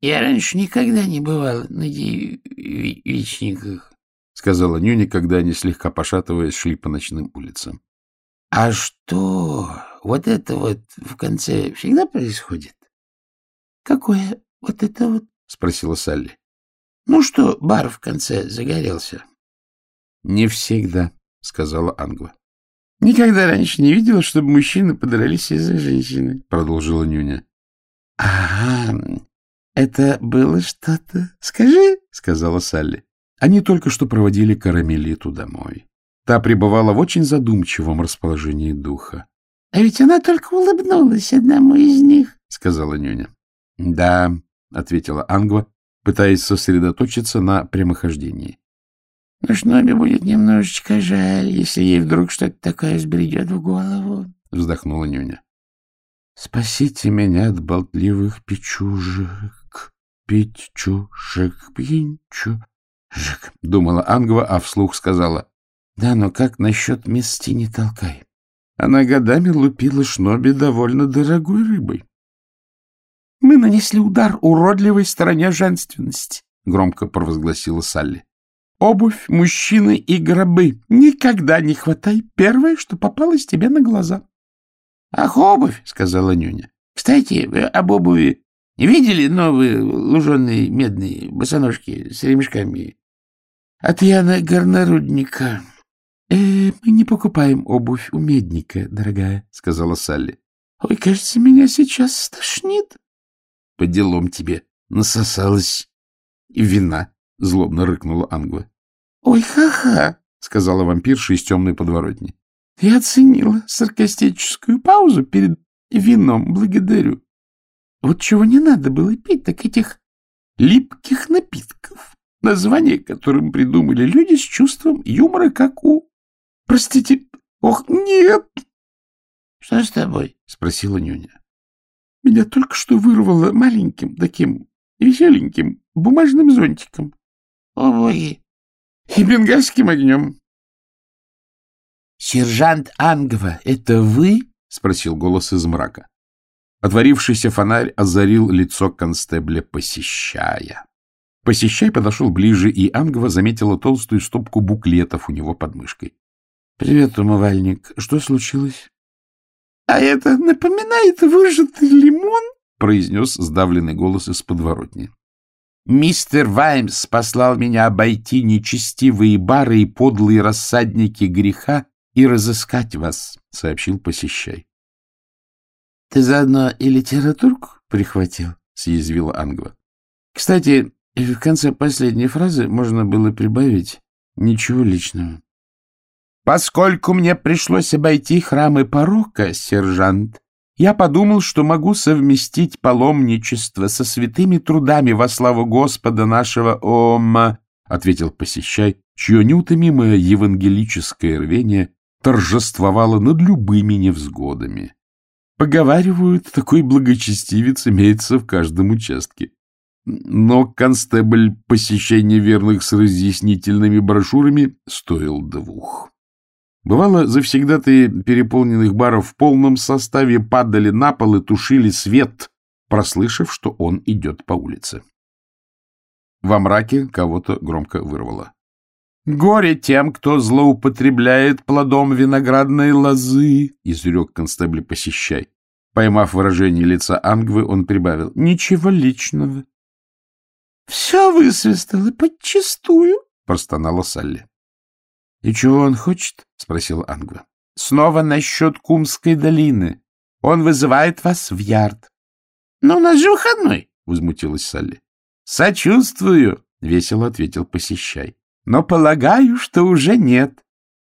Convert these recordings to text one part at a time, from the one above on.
«Я раньше никогда не бывал на девичниках», — сказала Нюни, когда они, слегка пошатываясь, шли по ночным улицам. «А что вот это вот в конце всегда происходит?» «Какое вот это вот?» — спросила Салли. «Ну что, бар в конце загорелся?» «Не всегда», — сказала Ангва. «Никогда раньше не видела, чтобы мужчины подрались из-за женщины», — продолжила Нюня. «Ага, «Это было что-то... Скажи!» — сказала Салли. Они только что проводили Карамелиту домой. Та пребывала в очень задумчивом расположении духа. — А ведь она только улыбнулась одному из них, — сказала Нюня. — Да, — ответила Ангва, пытаясь сосредоточиться на прямохождении. — Но Шноби будет немножечко жаль, если ей вдруг что-то такое сбредет в голову, — вздохнула Нюня. — Спасите меня от болтливых печужек, пить чушек, пинчу жик, думала Ангва, а вслух сказала. Да, но как насчет мести не толкай? Она годами лупила Шноби довольно дорогой рыбой. Мы нанесли удар уродливой стороне женственности, громко провозгласила Салли. Обувь, мужчины и гробы. Никогда не хватай первое, что попалось тебе на глаза. — Ах, обувь, — сказала Нюня. — Кстати, об обуви не видели новые луженые медные босоножки с ремешками от Яна Горнорудника. «Э, — Мы не покупаем обувь у медника, дорогая, — сказала Салли. — Ой, кажется, меня сейчас стошнит. — По делом тебе насосалась и вина, — злобно рыкнула Ангва. — Ой, ха-ха, — сказала вампирша из темной подворотни. — Я оценила саркастическую паузу перед вином, благодарю. Вот чего не надо было пить, так этих липких напитков, название которым придумали люди с чувством юмора, как у... Простите, ох, нет! — Что с тобой? — спросила Нюня. — Меня только что вырвало маленьким таким веселеньким бумажным зонтиком. — О, боги! — И бенгальским огнем. — Сержант Ангва, это вы? — спросил голос из мрака. Отворившийся фонарь озарил лицо констебля, посещая. Посещай подошел ближе, и Ангва заметила толстую стопку буклетов у него под мышкой. — Привет, умывальник. Что случилось? — А это напоминает выжатый лимон, — произнес сдавленный голос из подворотни. — Мистер Ваймс послал меня обойти нечестивые бары и подлые рассадники греха и разыскать вас, — сообщил посещай. — Ты заодно и литературку прихватил, — съязвила Ангва. — Кстати, в конце последней фразы можно было прибавить ничего личного. — Поскольку мне пришлось обойти храмы порока, сержант, я подумал, что могу совместить паломничество со святыми трудами во славу Господа нашего Ома, — ответил посещай, чье неутомимое евангелическое рвение торжествовало над любыми невзгодами. Поговаривают, такой благочестивец имеется в каждом участке. Но констебль посещение верных с разъяснительными брошюрами стоил двух. Бывало, завсегдаты переполненных баров в полном составе падали на пол и тушили свет, прослышав, что он идет по улице. Во мраке кого-то громко вырвало. «Горе тем, кто злоупотребляет плодом виноградной лозы!» — изрек констебль посещай. Поймав выражение лица Ангвы, он прибавил. «Ничего личного». «Все высвистало подчистую», — простонала Салли. «И чего он хочет?» — спросила Ангва. «Снова насчет Кумской долины. Он вызывает вас в ярд». «Но у нас же выходной», — возмутилась Салли. «Сочувствую», — весело ответил посещай но полагаю, что уже нет.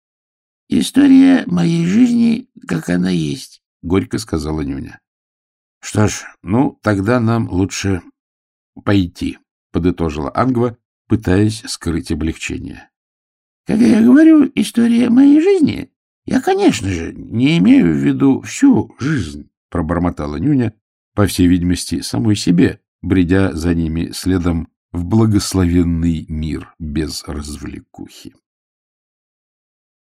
— История моей жизни, как она есть, — горько сказала Нюня. — Что ж, ну, тогда нам лучше пойти, — подытожила Ангва, пытаясь скрыть облегчение. — Когда я говорю, история моей жизни, я, конечно же, не имею в виду всю жизнь, — пробормотала Нюня, по всей видимости, самой себе, бредя за ними следом в благословенный мир без развлекухи.